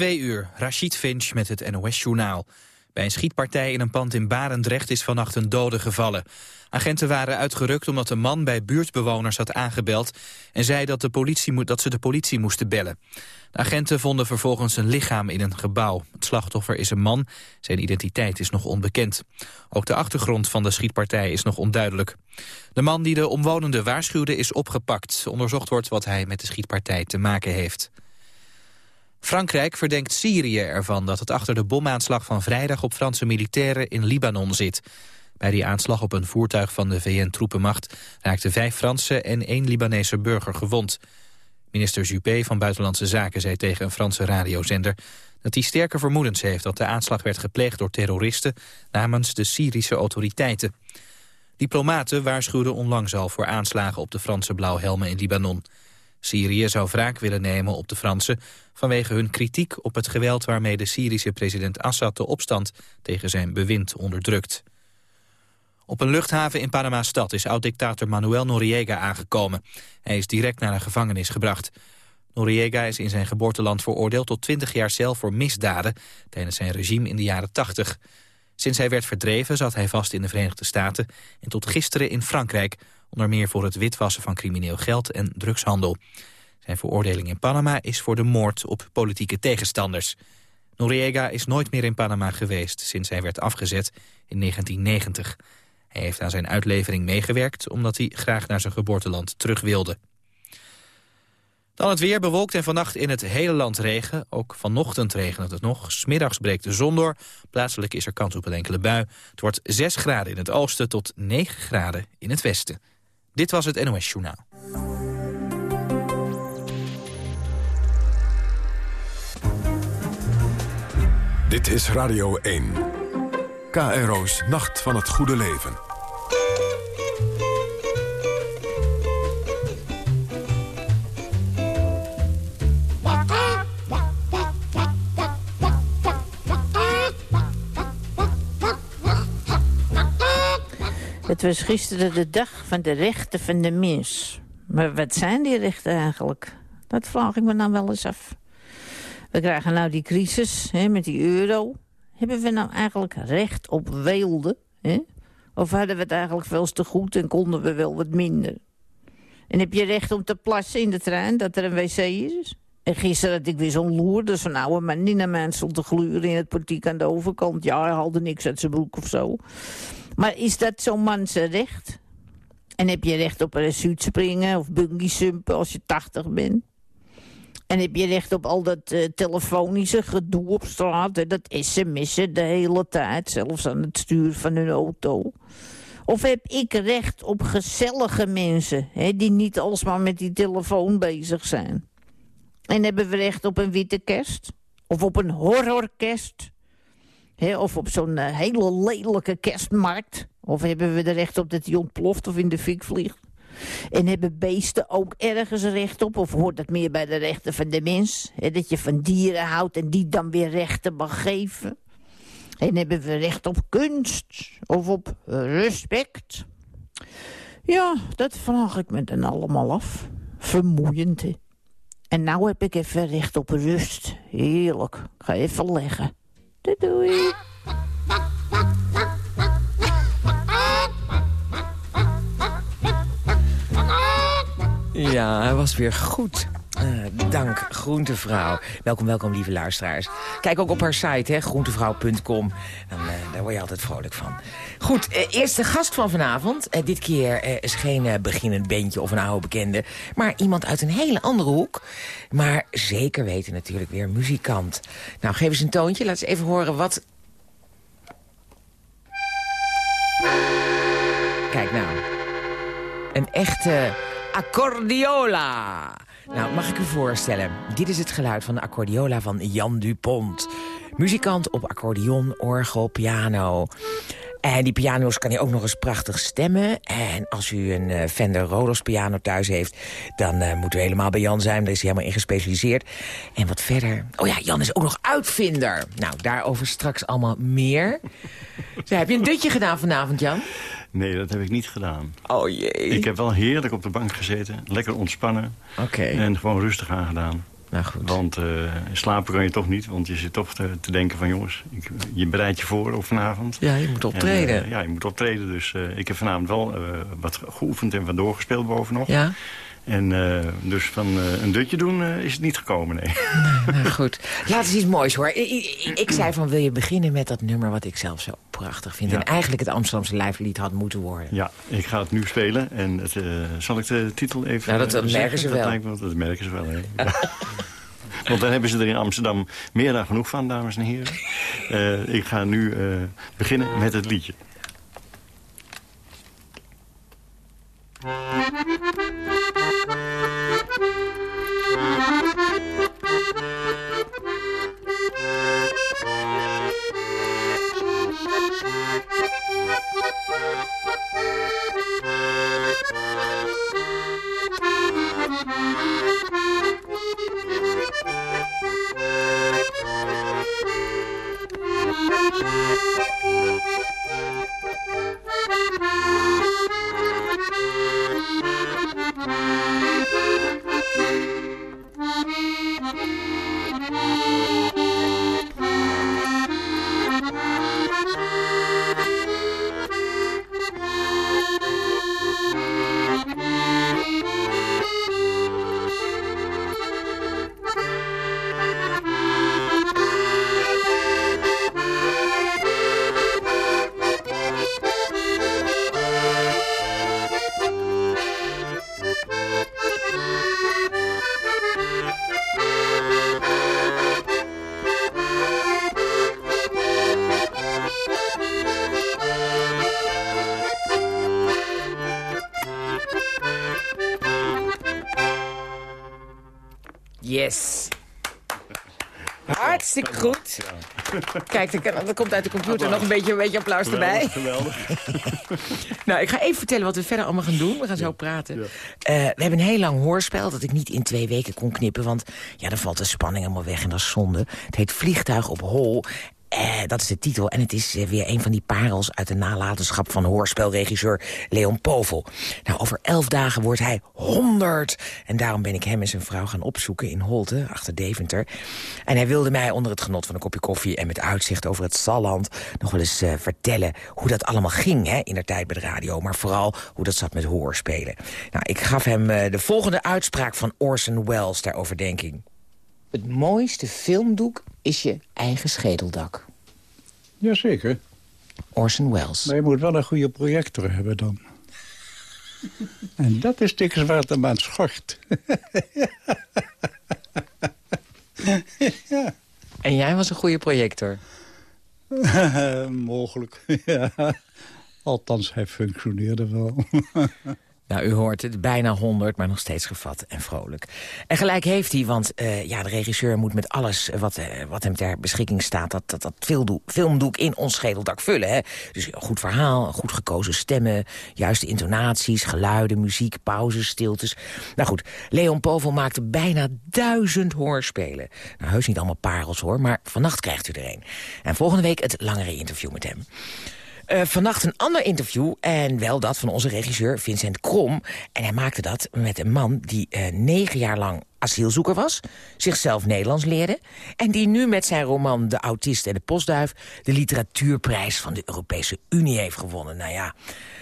twee uur, Rashid Finch met het NOS-journaal. Bij een schietpartij in een pand in Barendrecht is vannacht een dode gevallen. Agenten waren uitgerukt omdat een man bij buurtbewoners had aangebeld... en zei dat, de politie, dat ze de politie moesten bellen. De agenten vonden vervolgens een lichaam in een gebouw. Het slachtoffer is een man, zijn identiteit is nog onbekend. Ook de achtergrond van de schietpartij is nog onduidelijk. De man die de omwonenden waarschuwde is opgepakt. Onderzocht wordt wat hij met de schietpartij te maken heeft. Frankrijk verdenkt Syrië ervan dat het achter de bomaanslag van vrijdag op Franse militairen in Libanon zit. Bij die aanslag op een voertuig van de VN-troepenmacht raakten vijf Franse en één Libanese burger gewond. Minister Juppé van Buitenlandse Zaken zei tegen een Franse radiozender dat hij sterke vermoedens heeft dat de aanslag werd gepleegd door terroristen namens de Syrische autoriteiten. Diplomaten waarschuwden onlangs al voor aanslagen op de Franse blauwhelmen in Libanon. Syrië zou wraak willen nemen op de Fransen vanwege hun kritiek op het geweld waarmee de Syrische president Assad de opstand tegen zijn bewind onderdrukt. Op een luchthaven in Panama-stad is oud-dictator Manuel Noriega aangekomen. Hij is direct naar een gevangenis gebracht. Noriega is in zijn geboorteland veroordeeld tot 20 jaar cel voor misdaden tijdens zijn regime in de jaren 80. Sinds hij werd verdreven zat hij vast in de Verenigde Staten en tot gisteren in Frankrijk, onder meer voor het witwassen van crimineel geld en drugshandel. Zijn veroordeling in Panama is voor de moord op politieke tegenstanders. Noriega is nooit meer in Panama geweest sinds hij werd afgezet in 1990. Hij heeft aan zijn uitlevering meegewerkt omdat hij graag naar zijn geboorteland terug wilde. Dan het weer bewolkt en vannacht in het hele land regen. Ook vanochtend regent het nog. Smiddags breekt de zon door. Plaatselijk is er kans op een enkele bui. Het wordt 6 graden in het oosten tot 9 graden in het westen. Dit was het NOS Journaal. Dit is Radio 1. KRO's Nacht van het Goede Leven. Het was gisteren de dag van de rechten van de mens. Maar wat zijn die rechten eigenlijk? Dat vraag ik me dan wel eens af. We krijgen nou die crisis hè, met die euro. Hebben we nou eigenlijk recht op weelde? Hè? Of hadden we het eigenlijk veel te goed en konden we wel wat minder? En heb je recht om te plassen in de trein, dat er een wc is? En gisteren had ik weer zo'n loer, van oude man die naar stond te gluren in het portiek aan de overkant. Ja, hij haalde niks uit zijn broek of zo. Maar is dat zo'n zijn recht? En heb je recht op een springen of bungee als je 80 bent? En heb je recht op al dat uh, telefonische gedoe op straat... en dat sms'en de hele tijd, zelfs aan het stuur van hun auto? Of heb ik recht op gezellige mensen... Hè, die niet alsmaar met die telefoon bezig zijn? En hebben we recht op een witte kerst? Of op een horrorkerst? Of op zo'n uh, hele lelijke kerstmarkt? Of hebben we er recht op dat die ontploft of in de fik vliegt? En hebben beesten ook ergens recht op? Of hoort dat meer bij de rechten van de mens? dat je van dieren houdt en die dan weer rechten mag geven? En hebben we recht op kunst? Of op respect? Ja, dat vraag ik me dan allemaal af. Vermoeiend, hè? En nou heb ik even recht op rust. Heerlijk. Ik ga even leggen. Doei. Ja, hij was weer goed. Uh, dank, Groentevrouw. Welkom, welkom, lieve luisteraars. Kijk ook op haar site, hè, groentevrouw.com. Uh, daar word je altijd vrolijk van. Goed, uh, eerste gast van vanavond. dit keer is geen beginnend bandje of een oude bekende... maar iemand uit een hele andere hoek. Maar zeker weten natuurlijk weer muzikant. Nou, geef eens een toontje. Laat eens even horen wat... Kijk nou. Een echte accordiola. Nou, mag ik u voorstellen. Dit is het geluid van de accordiola van Jan Dupont. Muzikant op accordeon, orgel, piano. En die piano's kan hij ook nog eens prachtig stemmen. En als u een uh, Fender Rhodes piano thuis heeft... dan uh, moet u helemaal bij Jan zijn. Daar is hij helemaal in gespecialiseerd. En wat verder... Oh ja, Jan is ook nog uitvinder. Nou, daarover straks allemaal meer. Heb je een dutje gedaan vanavond, Jan? Nee, dat heb ik niet gedaan. Oh jee. Ik heb wel heerlijk op de bank gezeten. Lekker ontspannen. Oké. En gewoon rustig aangedaan. Nou goed. Want eh, slapen kan je toch niet, want je zit toch te, te denken van... jongens, ik, je bereidt je voor op vanavond. Ja, je moet optreden. En, eh, ja, je moet optreden. Dus eh, ik heb vanavond wel wat geoefend en wat doorgespeeld bovenop. Ja? En eh, dus van eh, een dutje doen eh, is het niet gekomen, nee. Nou goed. Laat eens iets moois hoor. I- Ik, zei van, wil je beginnen met dat nummer wat ik zelf zo prachtig vind. Ja. En eigenlijk het Amsterdamse lijflied had moeten worden. Ja, ik ga het nu spelen. En het, zal ik de titel even Nou, dat- dat merken ze Dat wel. lijkt me- dat merken ze wel, hè. Ja. Want daar hebben ze er in Amsterdam meer dan genoeg van, dames en heren. Ik ga nu beginnen met het liedje. Kijk, er er komt uit de computer nog een beetje, een beetje applaus erbij. Geweldig. Nou, ik ga even vertellen wat we verder allemaal gaan doen. We gaan zo praten. Eh, we hebben een heel lang hoorspel dat ik niet in twee weken kon knippen. Want ja, dan valt de spanning helemaal weg en dat is zonde. Het heet Vliegtuig op Hol. Eh, dat is de titel. En het is eh, weer een van die parels uit de nalatenschap van hoorspelregisseur Leon Povel. Nou, over elf dagen wordt hij 100. En daarom ben ik hem en zijn vrouw gaan opzoeken in Holte, achter Deventer. En hij wilde mij onder het genot van een kopje koffie en met uitzicht over het Salland nog wel eens eh, vertellen hoe dat allemaal ging hè, in de tijd bij de radio. Maar vooral hoe dat zat met hoorspelen. Nou, ik gaf hem eh, de volgende uitspraak van Orson Welles ter overdenking. Het mooiste filmdoek is je eigen schedeldak. Jazeker. Orson Welles. Maar je moet wel een goede projector hebben dan. En dat is dikwijls waar het hem aan schort. En jij was een goede projector. Mogelijk, ja. Althans, hij functioneerde wel. Nou, u hoort het, bijna 100, maar nog steeds gevat en vrolijk. En gelijk heeft hij, want eh, ja, de regisseur moet met alles wat, eh, wat hem ter beschikking staat... dat, dat, dat filmdoek, filmdoek in ons schedeldak vullen. Hè? Dus een goed verhaal, goed gekozen stemmen... juiste intonaties, geluiden, muziek, pauzes, stiltes. Nou goed, Leon Povel maakte bijna duizend hoorspelen. Nou, heus niet allemaal parels hoor, maar vannacht krijgt u er een. En volgende week het langere interview met hem. Eh, vannacht een ander interview, en wel dat van onze regisseur Vincent Krom. En hij maakte dat met een man die eh, negen jaar lang asielzoeker was... zichzelf Nederlands leerde... en die nu met zijn roman De Autist en de Postduif... de literatuurprijs van de Europese Unie heeft gewonnen. Nou ja,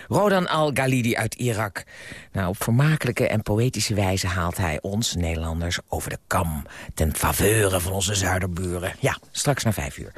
Rodan al-Ghalidi uit Irak. Nou, op vermakelijke en poëtische wijze haalt hij ons, Nederlanders, over de kam... ten faveure van onze zuiderburen. Ja, straks na vijf uur.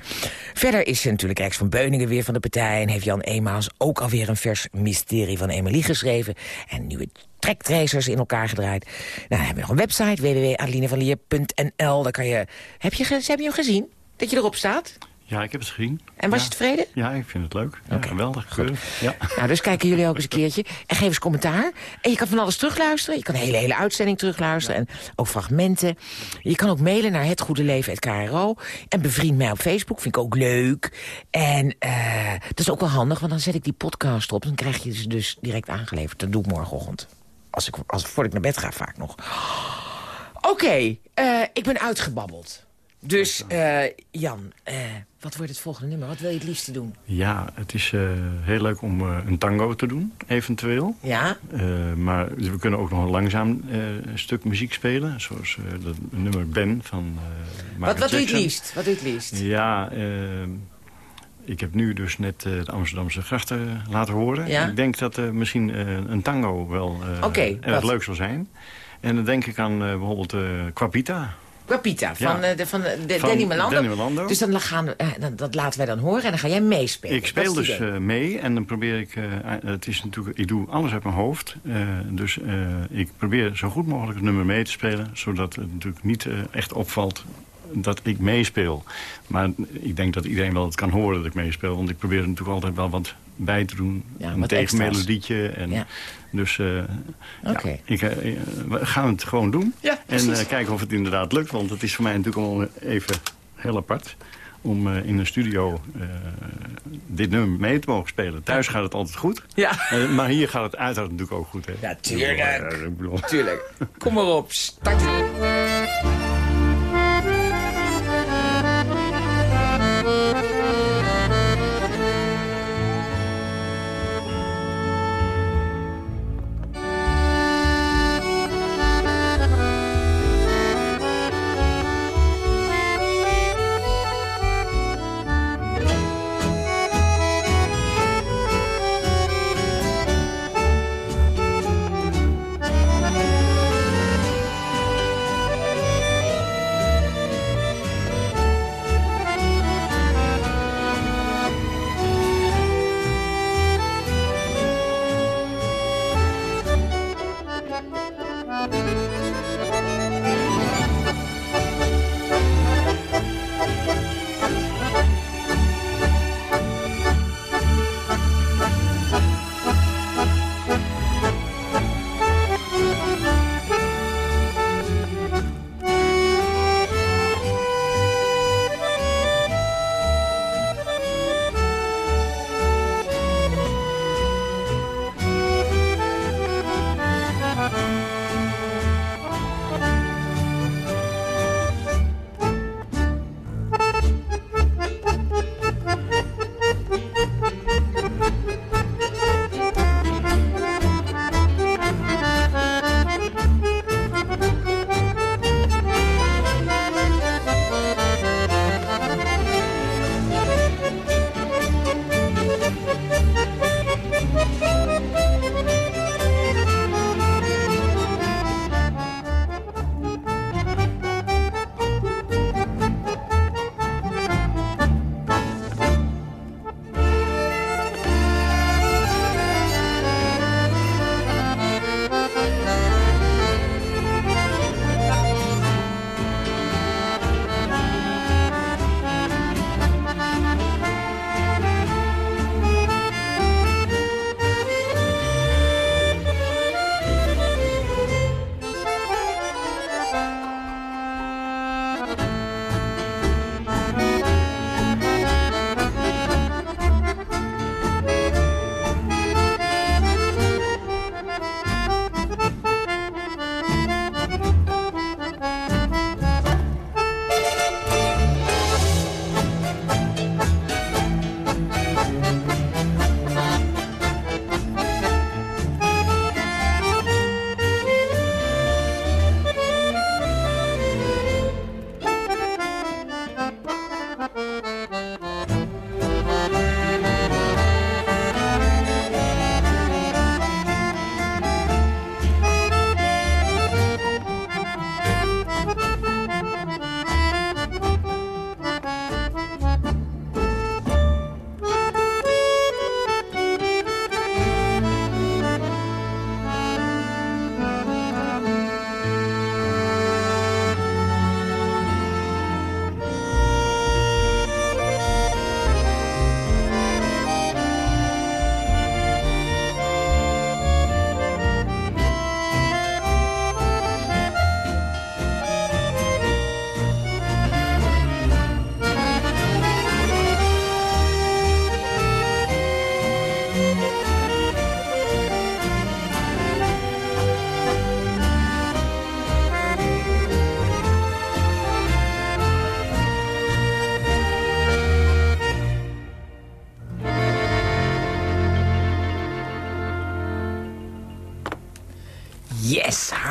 Verder is natuurlijk Rex van Beuningen weer van de partij... en heeft Jan Emaas ook alweer een vers mysterie van Emily geschreven... en nieuwe trektracers in elkaar gedraaid. Nou, dan hebben we nog een website, www.adelinevanlier.nl. Daar kan je... Heb je, heb je hem gezien? Dat je erop staat? Ja, ik heb het gezien. En was ja. je tevreden? Ja, ik vind het leuk. Ja. Geweldig. keurig. Ja. Nou, dus kijken jullie ook eens een keertje. En geef eens commentaar. En je kan van alles terugluisteren. Je kan de hele, hele uitzending terugluisteren. En ook fragmenten. Je kan ook mailen naar hetgoedeleven.kro. En bevriend mij op Facebook. Vind ik ook leuk. En eh, dat is ook wel handig. Want dan zet ik die podcast op. Dan krijg je ze dus direct aangeleverd. Dat doe ik morgenochtend. Als ik, als, voordat ik naar bed ga vaak nog. Oké, eh, ik ben uitgebabbeld. Dus eh, Jan, eh, wat wordt het volgende nummer? Wat wil je het liefste doen? Ja, het is eh, heel leuk om een tango te doen, eventueel. Ja? Maar we kunnen ook nog een langzaam stuk muziek spelen. Zoals dat nummer Ben van Wat, wat doe je het liefst? Wat doe je het liefst? Ja, ik heb nu dus net de Amsterdamse grachten laten horen. Ja? Ik denk dat misschien een tango wel Oké, erg wat? leuk zal zijn. En dan denk ik aan bijvoorbeeld Quapita. Guapita van, Ja. eh, de, van de, de Van Danny Melando. Danny Melando. Dus dan gaan, eh, dan, dat laten wij dan horen en dan ga jij meespelen. Ik speel dus idee. eh, mee en dan probeer ik... eh, het is natuurlijk, ik doe alles uit mijn hoofd. eh, dus eh, ik probeer zo goed mogelijk het nummer mee te spelen... zodat het natuurlijk niet eh, echt opvalt dat ik meespeel. Maar ik denk dat iedereen wel het kan horen dat ik meespeel. Want ik probeer er natuurlijk altijd wel wat bij te doen. Ja, een wat tegenmelodietje. En Ja. Dus eh, ja, ik, eh, we gaan het gewoon doen. Ja, en eh, kijken of het inderdaad lukt. Want het is voor mij natuurlijk allemaal even heel apart om in een studio dit nummer mee te mogen spelen. Thuis gaat het altijd goed. Ja. Maar hier gaat het uiteraard natuurlijk ook goed. Hè? Ja, tuurlijk. Tuurlijk. Kom maar op, start.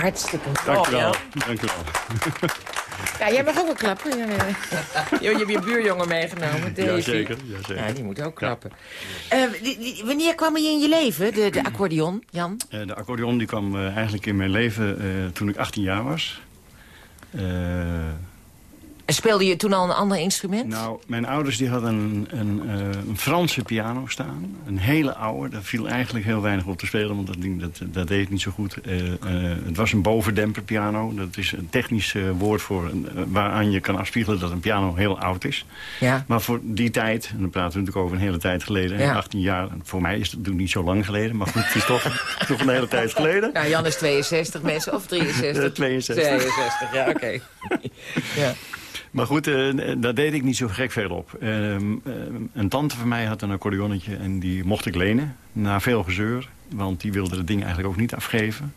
Hartstikke Dank u mooi. wel. Dank u wel. Ja, jij mag ook wel klappen. Je, je hebt je buurjongen meegenomen, Davy. Jazeker, jazeker. Ja, die moet ook klappen. Eh, die- die- wanneer kwam hij in je leven, de, de accordeon, Jan? Eh, de accordeon die kwam eh, eigenlijk in mijn leven eh, toen ik 18 jaar was. En speelde je toen al een ander instrument? nou, mijn ouders die hadden een, een, eh, een Franse piano staan. Een hele oude. Daar viel eigenlijk heel weinig op te spelen, want dat ding dat, dat deed niet zo goed. Eh, eh, het was een bovendemperpiano. Dat is een technisch woord voor waaraan je kan afspiegelen dat een piano heel oud is. Ja. Maar voor die tijd, en dan praten we natuurlijk over een hele tijd geleden, hè, Ja. 18 jaar. Voor mij is het natuurlijk niet zo lang geleden, maar goed, het is toch, toch een hele tijd geleden. Nou, Jan is 62 mensen, of 63? Eh, 62. 62, ja, oké. ja. Maar goed, eh, daar deed ik niet zo gek veel op. Eh, eh, een tante van mij had een accordeonnetje en die mocht ik lenen. Na veel gezeur, want die wilde het ding eigenlijk ook niet afgeven.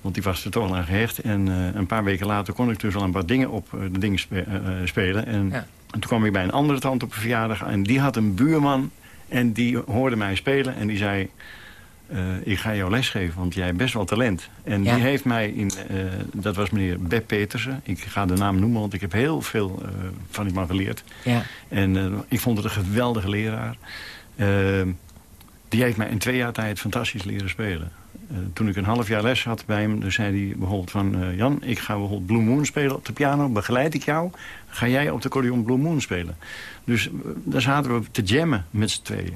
Want die was er toch al aan gehecht. En eh, een paar weken later kon ik dus al een paar dingen op eh, de spe- eh, spelen. En, Ja. en toen kwam ik bij een andere tante op een verjaardag. En die had een buurman en die hoorde mij spelen. En die zei, eh, ik ga jou lesgeven, want jij hebt best wel talent. En Ja. die heeft mij, in, eh, dat was meneer Beb Petersen. Ik ga de naam noemen, want ik heb heel veel eh, van die man geleerd. ja. En ik vond het een geweldige leraar. Eh, die heeft mij in twee jaar tijd fantastisch leren spelen. Toen ik een half jaar les had bij hem, dan zei hij bijvoorbeeld van... Jan, ik ga bijvoorbeeld Blue Moon spelen op de piano. Begeleid ik jou, ga jij op de accordeon Blue Moon spelen. Dus daar zaten we te jammen met z'n tweeën.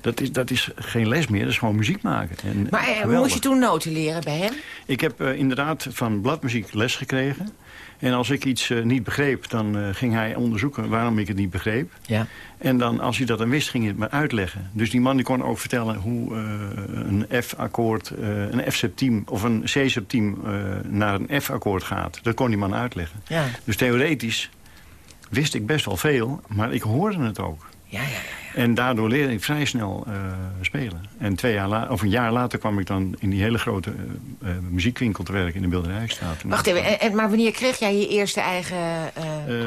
Dat is, dat is geen les meer, dat is gewoon muziek maken. En, Maar eh, geweldig. moest je toen noten leren bij hem? Ik heb eh, inderdaad van bladmuziek les gekregen. En als ik iets eh, niet begreep, dan ging hij onderzoeken waarom ik het niet begreep. Ja. En dan, als hij dat dan wist, ging hij het maar uitleggen. Dus die man die kon ook vertellen hoe een F-akkoord, een F-septiem of een C-septiem naar een F-akkoord gaat. Dat kon die man uitleggen. Ja. Dus theoretisch wist ik best wel veel, maar ik hoorde het ook. Ja, ja, ja. En daardoor leerde ik vrij snel eh, spelen. En twee jaar of een jaar later kwam ik dan in die hele grote eh, eh, muziekwinkel te werken in de Bilderijstraat. Wacht even, en, en- maar wanneer kreeg jij je eerste eigen...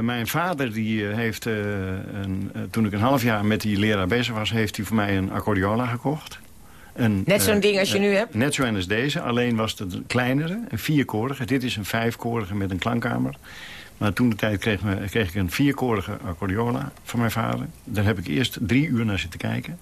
mijn vader die heeft, een, toen ik een half jaar met die leraar bezig was... heeft hij voor mij een accordeola gekocht. Een, Net zo'n ding als je nu hebt? Net zo als deze, alleen was het een kleinere, een vierkorige. Dit is een vijfkorige met een klankkamer. Maar toen de tijd kreeg, me- kreeg ik een vierkorige accordeola van mijn vader. Daar heb ik eerst drie uur naar zitten kijken.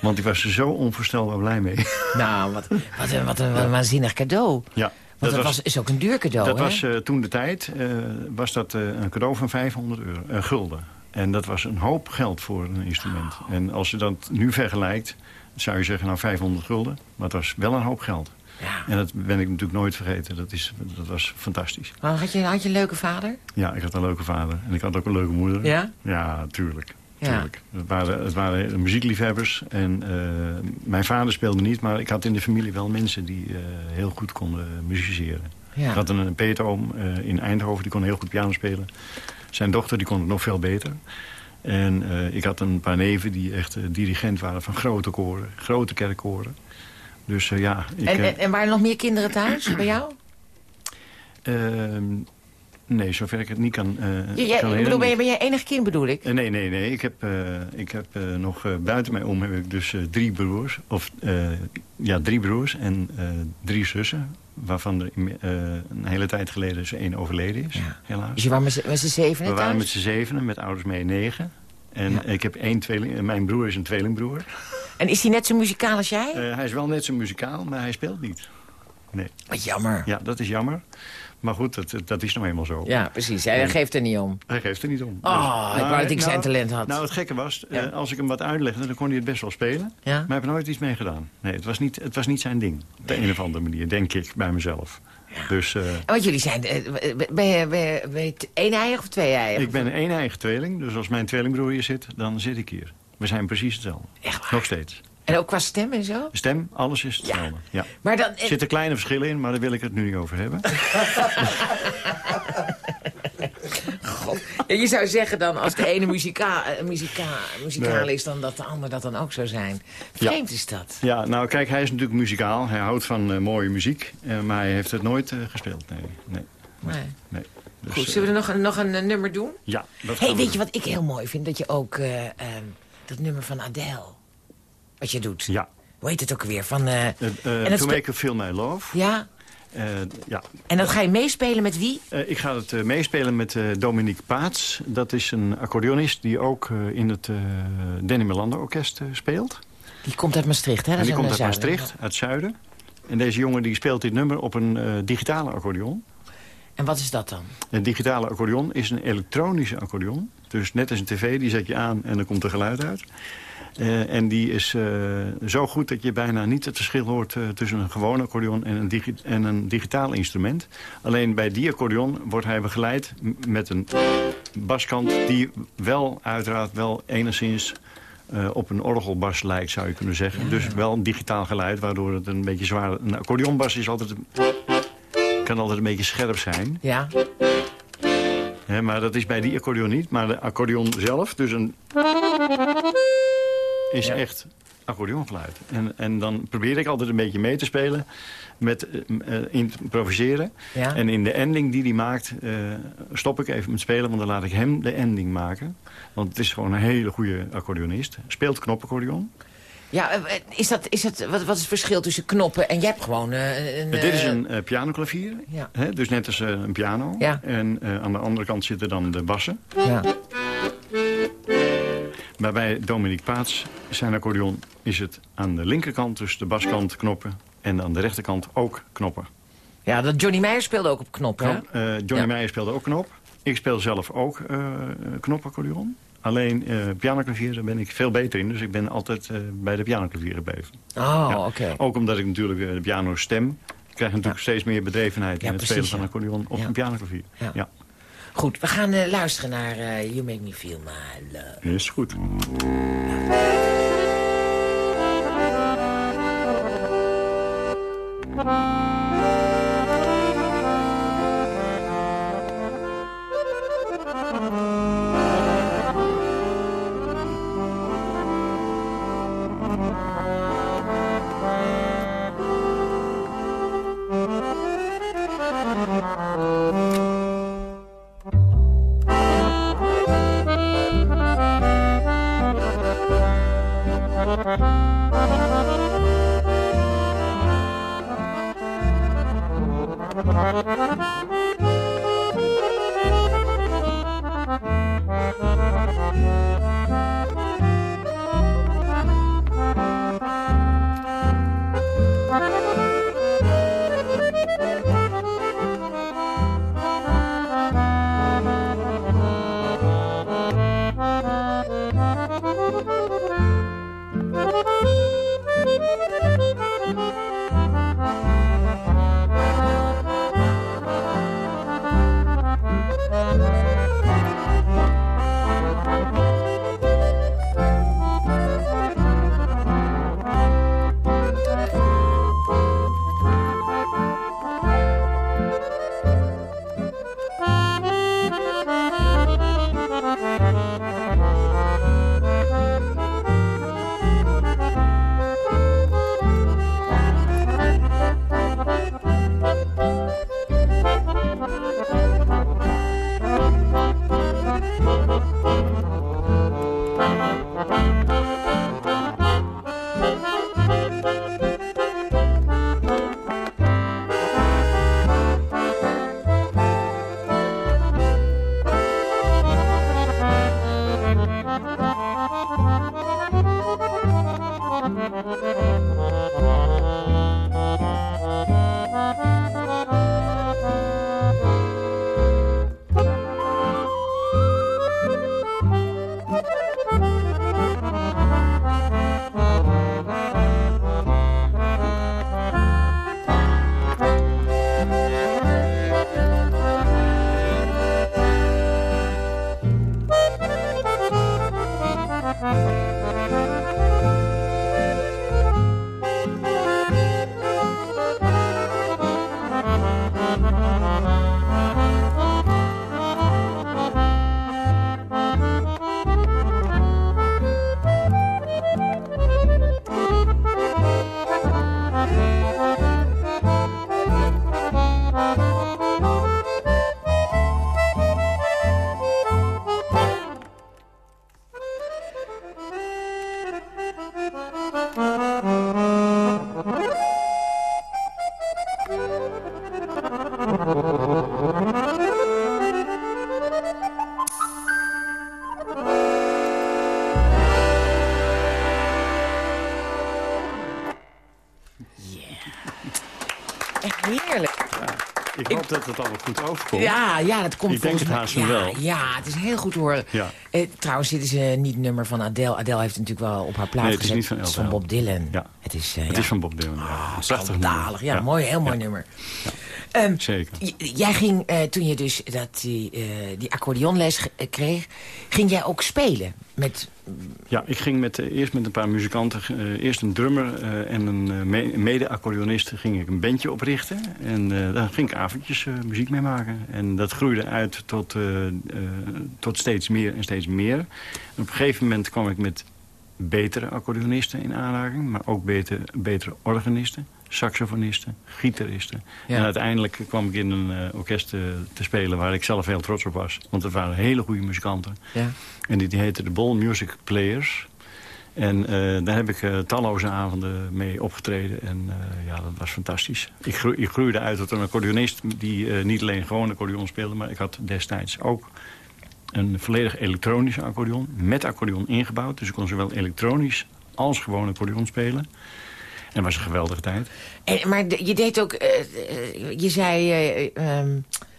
Want ik was er zo onvoorstelbaar blij mee. Nou, wat, wat, een, wat een wat een waanzinnig cadeau. ja, Want dat, was, is ook een duur cadeau, Dat hè? was eh, toen de tijd, eh, was dat eh, een cadeau van 500 euro, gulden. En dat was een hoop geld voor een instrument. En als je dat nu vergelijkt, zou je zeggen, nou 500 gulden. Maar het was wel een hoop geld. Ja. En dat ben ik natuurlijk nooit vergeten. Dat, is, dat was fantastisch. Maar had je, had je een leuke vader? Ja, ik had een leuke vader. En ik had ook een leuke moeder. Ja? Ja, tuurlijk. Ja. tuurlijk. Het, waren, het waren muziekliefhebbers. En eh, mijn vader speelde niet, maar ik had in de familie wel mensen die eh, heel goed konden musiceren. Ja. Ik had een, peetoom eh, in Eindhoven, die kon heel goed piano spelen. Zijn dochter die kon het nog veel beter. En ik had een paar neven die echt dirigent waren van grote koren, grote kerkkoren. Dus eh, ja, ik, En, eh, en, en waren er nog meer kinderen thuis bij jou? ehm, nee, zover ik het niet kan, eh Ja, kan bedoel, ben, je, ben jij enig kind, bedoel ik? Nee, nee, nee. Ik heb, ik heb nog buiten mij om heb ik dus drie broers. Of ja, drie broers en drie zussen. Waarvan er een hele tijd geleden dus één overleden is, Ja. helaas. Dus je was met z'n- zevenen We waren met z'n zevenen, met ouders mee negen. En Ja. ik heb één tweeling. Mijn broer is een tweelingbroer. En is hij net zo muzikaal als jij? Eh, hij is wel net zo muzikaal, maar hij speelt niet. Nee. Wat jammer. Ja, dat is jammer. Maar goed, dat, dat is nou eenmaal zo. Ja, precies. Hij geeft er niet om. Hij geeft er niet om. Oh, ik wou dat ik zijn talent had. Nou, het gekke was, eh, als ik hem wat uitlegde, dan kon hij het best wel spelen. Ja? Maar hij heeft er nooit iets mee gedaan. Nee, het was niet, het was niet zijn ding. Op de een of andere manier, denk ik, bij mezelf. Dus En Want jullie zijn... Ben je, ben je, ben je t- één-eiig of twee-eiig? ik ben een eigen tweeling. Dus als mijn tweelingbroer hier zit, dan zit ik hier. We zijn precies hetzelfde. Echt waar? Nog steeds. En ook qua stem en zo? Stem, alles is hetzelfde. Ja. Maar dan... Er zitten kleine verschillen in, maar daar wil ik het nu niet over hebben. Ja, je zou zeggen dan, als de ene muzika, eh, muzika, muzikaal Nee. is... dan dat de ander dat dan ook zou zijn. Vreemd is dat. Ja, nou kijk, hij is natuurlijk muzikaal. Hij houdt van eh, mooie muziek. eh, maar hij heeft het nooit gespeeld. Nee, nee, Nee. nee. Dus, Goed, zullen we er nog, een- nog een nummer doen? Ja, dat hey, weet je wat ik heel mooi vind? Dat je ook eh, ehm, dat nummer van Adele... wat je doet. Ja. Hoe heet het ook weer? Van, eh, Uh, En het to Make You Feel My Love. ja? Eh, ja. En dat ga je meespelen met wie? Eh, ik ga het eh, meespelen met eh, Dominique Paats. Dat is een accordeonist die ook eh, in het eh Danny Melander Orkest eh, speelt. Die komt uit Maastricht, hè? Dat En die komt uit zuiden. Maastricht, uit het zuiden. En deze jongen die speelt dit nummer op een eh, digitale accordeon. En wat is dat dan? Een digitale accordeon is een elektronische accordeon. Dus net als een tv, die zet je aan en dan komt er geluid uit. Eh, en die is eh, zo goed dat je bijna niet het verschil hoort... eh, tussen een gewone accordeon en een, en een digitaal instrument. Alleen bij die accordeon wordt hij begeleid met een baskant... die wel uiteraard wel enigszins op een orgelbas lijkt, zou je kunnen zeggen. Dus wel een digitaal geluid, waardoor het een beetje zwaar... Een accordeonbas is altijd, kan altijd een beetje scherp zijn. Ja? Maar dat is bij die accordeon niet. Maar de accordeon zelf, dus een... is Ja. echt accordeongeluid. En, en dan probeer ik altijd een beetje mee te spelen met eh, improviseren. Ja? En in de ending die hij maakt, eh, stop ik even met spelen... want dan laat ik hem de ending maken. Want het is gewoon een hele goede accordeonist. Speelt knopaccordeon. Ja, eh, is dat, is dat, wat, wat is het verschil tussen knoppen en jij hebt gewoon eh, een... dit is eh, een eh, pianoklavier. Ja. Hè, dus net als eh, een piano. Ja. En eh, aan de andere kant zitten dan de bassen. Ja. Maar bij Dominique Paats, zijn accordeon, is het aan de linkerkant, dus de baskant knoppen. En aan de rechterkant ook knoppen. ja, dat Johnny Meijer speelde ook op knoppen? Knop, eh, Johnny Ja. Meijer speelde ook knop. Ik speel zelf ook eh knopaccordeon. Alleen eh, uh, daar ben ik veel beter in. Dus ik ben altijd eh, bij de pianoklavieren gebleven. Oh, ah, oké. Ook omdat ik natuurlijk eh, de piano stem. Ik natuurlijk steeds meer bedrevenheid ja, in het spelen van een accordeon of een pianoklavier. Ja. Goed, we gaan luisteren naar You Make Me Feel My Love. Is goed. Dat het allemaal goed overkomt. Ja, ja, dat komt Ik denk volgens het mij- haast ja, wel. Ja, het is heel goed te horen. Ja. Eh, trouwens, dit is eh, niet het nummer van Adele. Adele heeft het natuurlijk wel op haar plaat Nee, het is gezet. niet van Het is van. Bob Dylan. Ja. Het is, eh, Het is van Bob Dylan. Ja. Prachtig nummer. Ja, mooi, heel mooi nummer. Ehm, Zeker. jij ging, eh, toen je dus dat, die, die accordeonles kreeg... ging jij ook spelen met... Ja, ik ging met, eh, eerst met een paar muzikanten. eh, eerst een drummer eh, en een me- mede-accordeonist ging ik een bandje oprichten. En daar ging ik avondjes muziek mee maken. En dat groeide uit tot, tot steeds meer en steeds meer. Op een gegeven moment kwam ik met betere accordeonisten in aanraking. Maar ook beter, betere organisten, saxofonisten, gitaristen. Ja. En uiteindelijk kwam ik in een eh, orkest eh, te spelen waar ik zelf heel trots op was. Want het waren hele goede muzikanten. Ja. En die, die heette de Ball Music Players. En eh, daar heb ik talloze avonden mee opgetreden. En ja, dat was fantastisch. Ik, groe- ik groeide uit tot een accordeonist die niet alleen gewoon accordeon speelde... maar ik had destijds ook een volledig elektronische accordeon... met accordeon ingebouwd. Dus ik kon zowel elektronisch als gewoon accordeon spelen. En was een geweldige tijd. En, maar je deed ook... eh, eh, je zei... eh, ehm,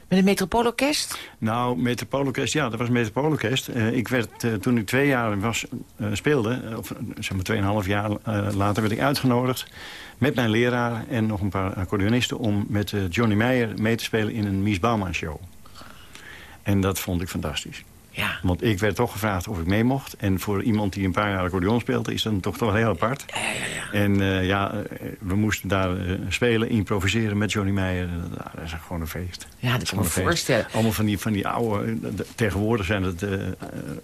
met een metropoolorkest? Nou, Metropoolorkest, ja, dat was Metropoolorkest. Eh ik werd, toen ik twee jaar was, speelde, of zeg maar tweeënhalf jaar later, werd ik uitgenodigd met mijn leraar en nog een paar accordeonisten om met Johnny Meijer mee te spelen in een Mies Bouwman show. En dat vond ik fantastisch. Ja. Want ik werd toch gevraagd of ik mee mocht. En voor iemand die een paar jaar accordeon speelde... is dat toch toch wel heel apart. En eh, ja, eh, we moesten daar eh, spelen, improviseren met Johnny Meijer. Dat, dat is gewoon een feest. Ja, dat is kan me een feest. voorstellen. Allemaal van die, van die oude... de- Tegenwoordig zijn het...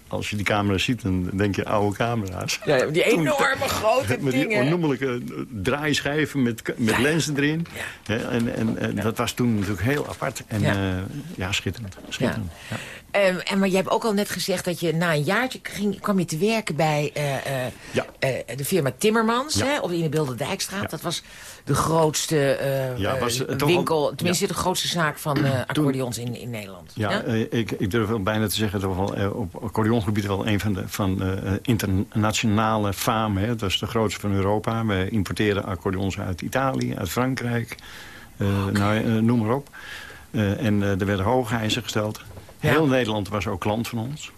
als je die camera's ziet, dan denk je oude camera's. Ja, die Toen- enorme grote Met die dingen. onnoemelijke eh, draaischijven met, met lenzen erin. En, en, en dat was toen natuurlijk heel apart. En Ja. ja, ja schitterend. schitterend. Ehm, en maar je hebt ook al net gezegd dat je na een jaartje ging, kwam je te werken bij eh, eh, Ja. eh, de firma Timmermans Ja. hè, op de in de Bilderdijkstraat. Ja. Dat was de grootste was, winkel, tenminste de grootste zaak van accordeons in, in Nederland. Ja, ik, ik durf wel bijna te zeggen dat we wel, op accordeongebied wel een van de van, internationale faam. Hè. Dat is de grootste van Europa. We importeren accordeons uit Italië, uit Frankrijk. eh, nou, noem maar op. En er werden hoge eisen gesteld. Heel Nederland was ook klant van ons.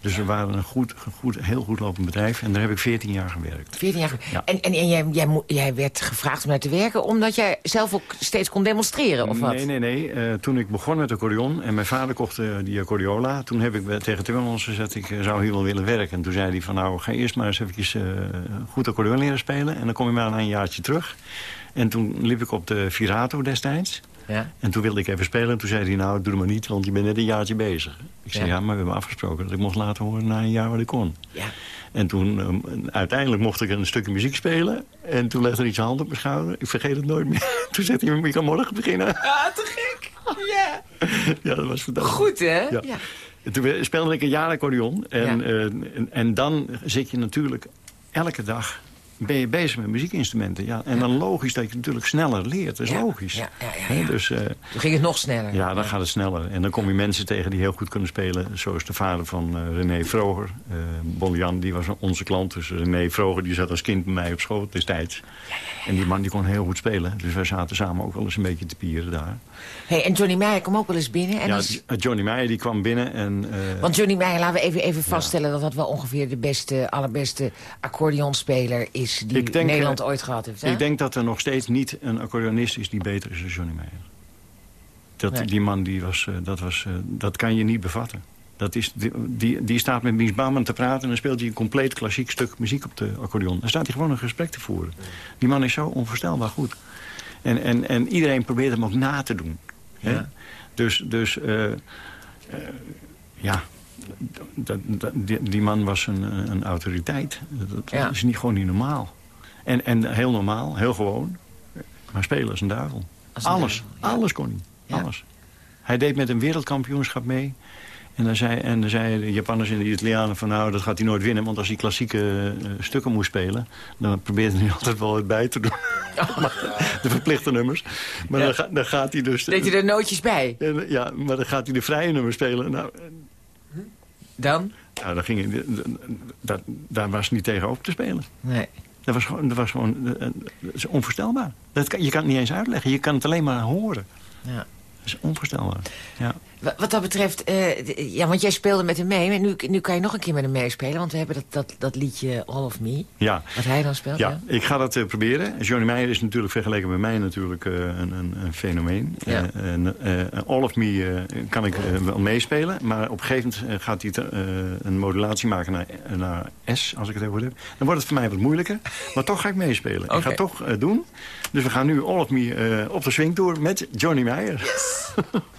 Dus we waren een goed, goed, heel goed lopend bedrijf. En daar heb ik 14 jaar gewerkt. 14 jaar. Ja. En, en, en jij, jij, jij werd gevraagd om daar te werken omdat jij zelf ook steeds kon demonstreren, of wat? Nee, nee, nee. Eh, toen ik begon met accordeon en mijn vader kocht eh, die accordiola... toen heb ik tegen Timmermans gezegd, ik eh, zou hier wel willen werken. En toen zei hij van, nou, ga eerst maar eens even goed accordeon leren spelen... en dan kom je maar na een jaartje terug. En toen liep ik op de Virato destijds. Ja. En toen wilde ik even spelen en toen zei hij, nou, doe maar niet... want je bent net een jaartje bezig. Ik zei, Ja. ja, maar we hebben afgesproken dat ik mocht laten horen na een jaar wat ik kon. Ja. En toen, ehm, uiteindelijk mocht ik een stukje muziek spelen. En toen legde hij zijn hand op mijn schouder. Ik vergeet het nooit meer. Toen zei hij, je kan morgen beginnen. Ah, te gek! Ja. Ja, dat was fantastisch. Goed, hè? Ja. En Toen speelde ik een jaar accordeon. En, Ja. eh, en, en dan zit je natuurlijk elke dag ben je bezig met muziekinstrumenten. Ja. En dan logisch dat je natuurlijk sneller leert. Dat is Ja, logisch. ja. Dus eh, Toen ging het nog sneller. ja, dan gaat het sneller. En dan kom je mensen tegen die heel goed kunnen spelen. Zoals de vader van eh, René Vroger. eh Bollian, die was onze klant. Dus René Vroger die zat als kind bij mij op school destijds. En die man die kon heel goed spelen. Dus wij zaten samen ook wel eens een beetje te pieren daar. Hey, en Johnny Meijer kwam ook wel eens binnen. En ja, Johnny Meijer die kwam binnen en... eh, Want Johnny Meijer, laten we even, even vaststellen... dat dat wel ongeveer de beste, allerbeste accordeonspeler is... die denk, Nederland eh, ooit gehad heeft. Hè? Ik denk dat er nog steeds niet een accordeonist is die beter is dan Johnny Meijer. Dat, Nee. Die man, die was, eh, dat, was, dat kan je niet bevatten. Dat is, die, die, die staat met Mies Bouwman te praten... en dan speelt hij een compleet klassiek stuk muziek op de accordeon. Dan staat hij gewoon een gesprek te voeren. Die man is zo onvoorstelbaar goed. En, en, en iedereen probeert hem ook na te doen. hè. Ja. Dus, dus eh, eh, ja, dat, dat- die, die man was een, een autoriteit. Dat, Ja. is niet, gewoon niet normaal. En, en heel normaal, heel gewoon. Maar spelen als een duivel. Als een alles, duivel, ja. alles kon hij. Alles. Hij deed met een wereldkampioenschap mee. En dan, zei, en zeiden de Japanners en de Italianen van... nou, dat gaat hij nooit winnen. Want als hij klassieke eh, stukken moest spelen... dan probeerde hij altijd wel wat bij te doen. De verplichte nummers. Maar Ja. dan, ga- dan gaat hij dus... Deed je er nootjes bij? En, Ja, maar dan gaat hij de vrije nummers spelen. Nou, Dan? nou dan ging hij, dat, daar was niet tegen op te spelen. Nee. Dat was gewoon, dat was gewoon eh, dat is onvoorstelbaar. Dat kan, je kan het niet eens uitleggen. Je kan het alleen maar horen. Ja. Dat is onvoorstelbaar. Ja. Wa- Wat dat betreft, eh, ja, want jij speelde met hem mee. En nu, nu kan je nog een keer met hem meespelen. Want we hebben dat, dat, dat liedje All of Me. ja. Wat hij dan speelt. Ja, ik ga dat eh, proberen. Johnny Meijer is natuurlijk vergeleken met mij natuurlijk eh, een, een, een fenomeen. Ja. En, All of Me kan ik wel meespelen. Maar op een gegeven moment gaat hij een modulatie maken naar, naar S, als ik het even heb. Dan wordt het voor mij wat moeilijker. Maar toch ga ik meespelen. Ik ga het toch doen. Dus we gaan nu All of Me op de swingtour met Johnny Meijer. Jan,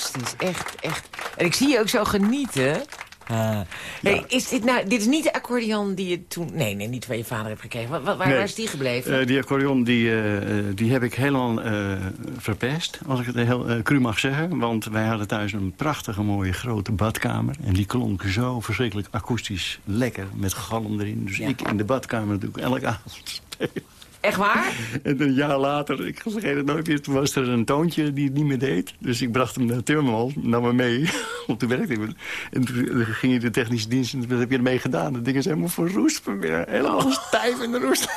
fantastisch. Echt, echt. En ik zie je ook zo genieten. Ah. Hey, is dit, nou, dit is niet de accordeon die je toen... Nee, nee, niet van je vader hebt gekregen. Wa- wa- waar, Nee. waar is die gebleven? Eh, die accordeon die, eh, die heb ik helemaal eh, verpest, als ik het heel cru mag zeggen. Want wij hadden thuis een prachtige mooie grote badkamer. En die klonk zo verschrikkelijk akoestisch lekker, met galm erin. Dus Ja. ik in de badkamer natuurlijk elke avond spelen. Echt waar? En een jaar later, ik vergeet het nooit meer, toen was er een toontje die het niet meer deed. Dus ik bracht hem naar Turmel, nam hem mee, want toen werkte ik. En toen ging hij de technische dienst en wat heb je ermee gedaan? Dat ding is helemaal verroest, helemaal stijf in de roest.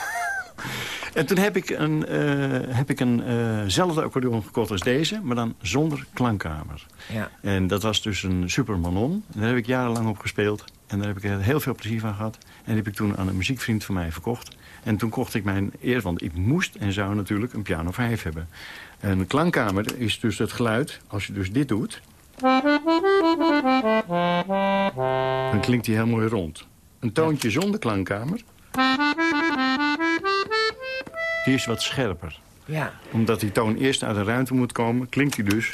En toen heb ik een, eh, heb ik een uh, accordeon gekocht als deze, maar dan zonder klankkamer. Ja. En dat was dus een Super Manon. En daar heb ik jarenlang op gespeeld. En daar heb ik heel veel plezier van gehad. En die heb ik toen aan een muziekvriend van mij verkocht. En toen kocht ik mijn eerst, want ik moest en zou natuurlijk een piano 5 hebben. En een klankkamer is dus het geluid, als je dus dit doet... dan klinkt hij heel mooi rond. Een toontje zonder klankkamer... die is wat scherper. Ja. Omdat die toon eerst uit de ruimte moet komen, klinkt hij dus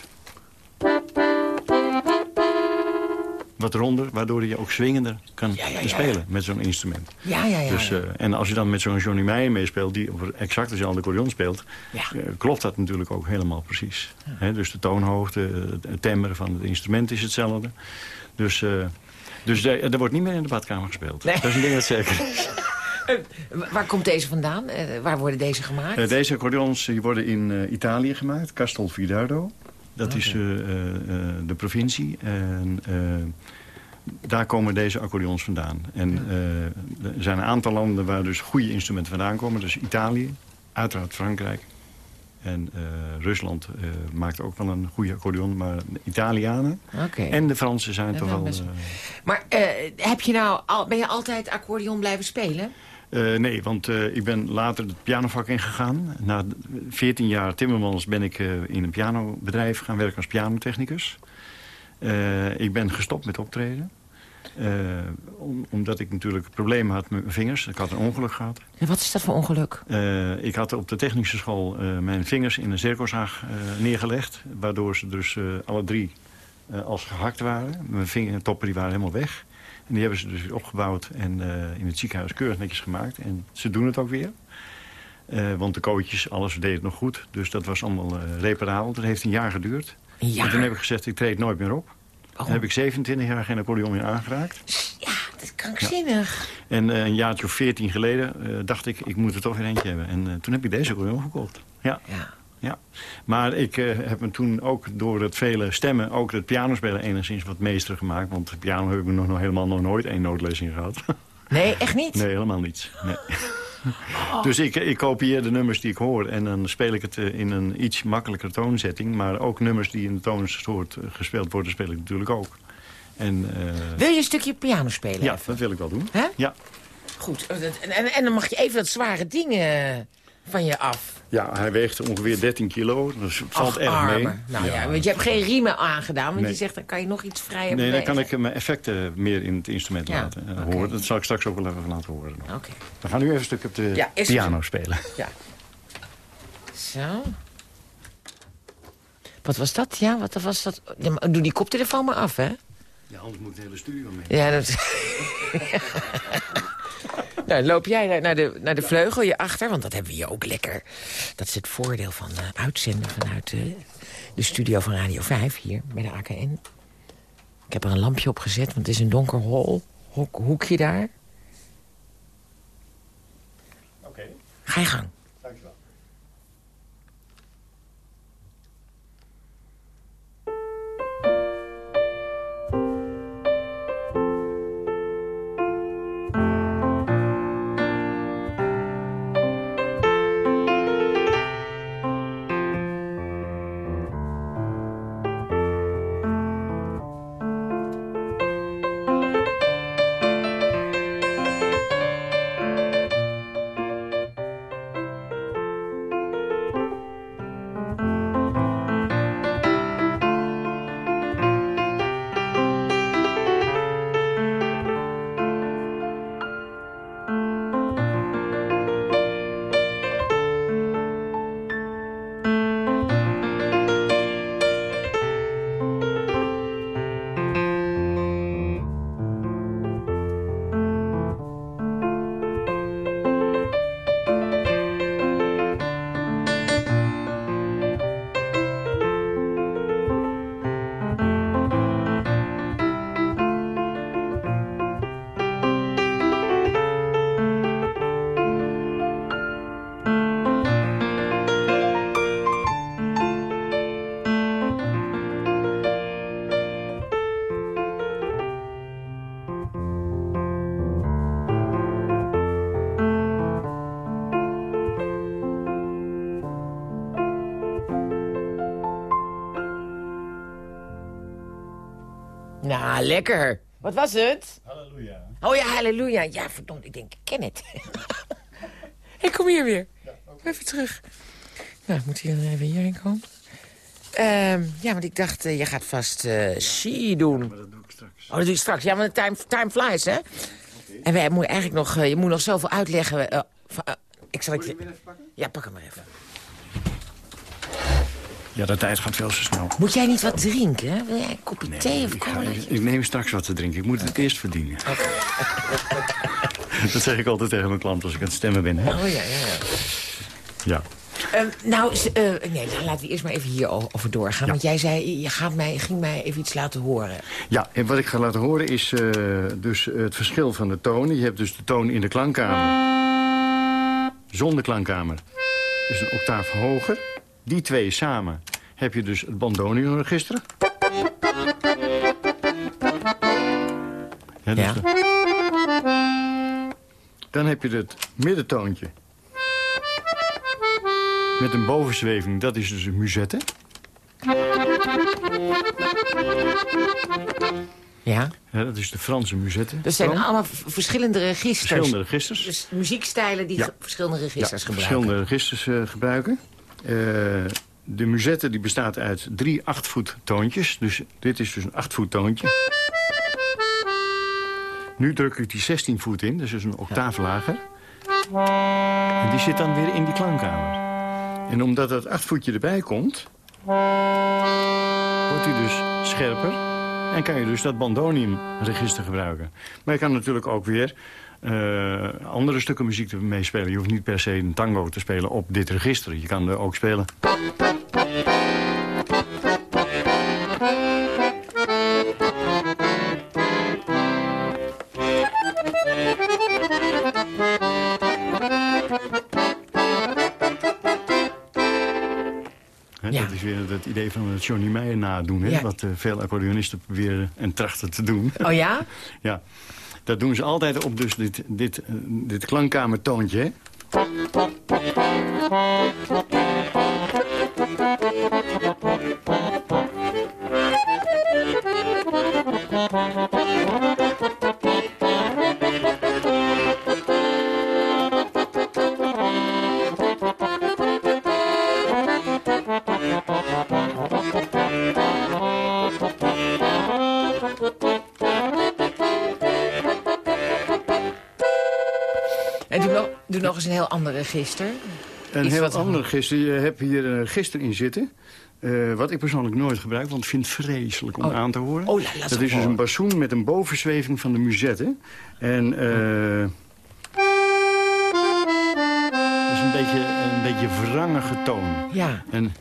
wat ronder, waardoor je ook swingender kan spelen met zo'n instrument. Ja, ja, ja. Dus, uh, en als je dan met zo'n Johnny Meijer meespeelt, die op exact dezelfde accordeon speelt, uh, klopt dat natuurlijk ook helemaal precies. He, dus de toonhoogte, het timbren van het instrument is hetzelfde. Dus, uh, dus er wordt niet meer in de badkamer gespeeld. Nee. Dat is een ding dat zeker is. waar komt deze vandaan? waar worden deze gemaakt? deze accordeons die worden in Italië gemaakt, Castel Fidardo. Dat okay. is de provincie. En daar komen deze accordeons vandaan. En er zijn een aantal landen waar dus goede instrumenten vandaan komen. Dus Italië, uiteraard Frankrijk. En uh, Rusland uh, maakt ook wel een goede accordeon. Maar de Italianen okay. en de Fransen zijn toch wel... Maar heb je nou al, ben je altijd accordeon blijven spelen? Nee, want ik ben later het pianovak ingegaan. Na 14 jaar timmermans ben ik in een pianobedrijf gaan werken als pianotechnicus. Ik ben gestopt met optreden. Om, omdat ik natuurlijk problemen had met mijn vingers. Ik had een ongeluk gehad. En wat is dat voor ongeluk? Ik had op de technische school mijn vingers in een cirkelzaag neergelegd. Waardoor ze dus alle drie als gehakt waren. Mijn vingertoppen die waren helemaal weg. En die hebben ze dus opgebouwd en in het ziekenhuis keurig netjes gemaakt. En ze doen het ook weer. want de kootjes, alles deed het nog goed. Dus dat was allemaal reparabel. Dat heeft een jaar geduurd. En toen heb ik gezegd, ik treed nooit meer op. Oh. Dan heb ik 27 jaar geen accordeon meer aangeraakt. Ja, dat is krankzinnig. Ja. En uh, een jaartje of 14 geleden uh, dacht ik, ik moet er toch weer eentje hebben. En uh, toen heb ik deze accordeon gekocht. Ja. ja. Ja. Maar ik heb me toen ook door het vele stemmen... ook het pianospelen enigszins wat meester gemaakt. Want de piano heb ik nog, nog helemaal nog nooit één nootlezing gehad. Nee, echt niet? Nee, helemaal niets. Nee. Dus ik, ik kopieer de nummers die ik hoor. En dan speel ik het in een iets makkelijker toonzetting. Maar ook nummers die in de toonsoort gespeeld worden, speel ik natuurlijk ook. En, uh... Wil je een stukje piano spelen? Ja, even? dat wil ik wel doen. Ja. Goed. En, en, en dan mag je even dat zware dingen van je af. Ja, hij weegt ongeveer 13 kilo. Dus het valt Ach, erg mee. Nou ja, want je hebt geen riemen aangedaan. Want Nee. je zegt, dan kan je nog iets vrijer Nee, dan kan ik mijn effecten meer in het instrument Ja, laten uh, oké. horen. Dat zal ik straks ook wel even laten horen. Oké. We gaan nu even een stuk op de Ja, piano spelen. Ja. Zo. Wat was dat? Ja, wat was dat? Doe die koptelefoon maar af, hè? Ja, anders moet het hele studio mee. Ja, dat... nou, loop jij naar- de, naar de vleugel, je achter, want dat hebben we hier ook lekker. Dat is het voordeel van eh, uitzenden vanuit eh, de studio van Radio 5 hier bij de AKN. Ik heb er een lampje op gezet, want het is een donker hol, hoek, hoekje daar. Oké, Ga je gang. Lekker. Wat was het? Halleluja. Oh ja, halleluja. Ja, verdomd, ik denk, ik ken het. ik kom hier weer. Even terug. Nou, ik moet hier even hierheen komen. Ehm, ja, want ik dacht, eh, je gaat vast eh ski doen. Maar dat doe ik straks. Oh, dat doe je straks. Ja, want time, time flies, hè? En wij moeten eigenlijk nog, eh, je moet nog zoveel uitleggen. eh, van, eh, ik zal het... Ja, pak hem maar even. Ja, de tijd gaat veel te snel. Moet jij niet wat drinken? Wil jij een kopje thee of ik, ga, cola? ik, ik neem straks wat te drinken. Ik moet het eerst verdienen. dat zeg ik altijd tegen mijn klant als ik aan het stemmen ben. Hè? Oh ja, ja, ja. Ja. Ehm, nou, eh, nee, dan laten we eerst maar even hierover doorgaan. Want jij zei, je gaat mij, ging mij even iets laten horen. ja, en wat ik ga laten horen is eh, dus het verschil van de tonen. Je hebt dus de toon in de klankkamer. Zonder klankkamer is een octaaf hoger. Die twee samen heb je dus het bandoneonregister. Ja, dus Ja. de- Dan heb je het middentoontje. Met een bovenzweving, dat is dus een musette. Ja? Ja, dat is de Franse musette. Dat zijn Toon. allemaal verschillende registers. verschillende registers. Dus muziekstijlen die Ja. verschillende registers ja, gebruiken. verschillende registers eh, gebruiken. Eh, de musette die bestaat uit drie achtvoet toontjes. Dus dit is dus een achtvoet toontje. Nu druk ik die 16 voet in, dus is een octaaf lager. En die zit dan weer in die klankkamer. En omdat dat achtvoetje erbij komt... wordt hij dus scherper. En kan je dus dat bandoniumregister gebruiken. Maar je kan natuurlijk ook weer eh, andere stukken muziek te meespelen. Je hoeft niet per se een tango te spelen op dit register. Je kan er ook spelen. Ja. Dat is weer het idee van het Johnny Meijer nadoen. Hè? Ja. Wat eh, veel accordeonisten proberen en trachten te doen. Oh ja? Ja, dat doen ze altijd op dus dit, dit, eh, dit klankkamertoontje. Register. Een Iets heel wat- ander register. Je hebt hier een register in zitten. eh, wat ik persoonlijk nooit gebruik, want ik vind het vreselijk om Oh. aan te horen. Oh, dat is dus horen. een bassoen met een bovenzweving van de musette. En eh, dat is een beetje een beetje wrangige toon. Ja. En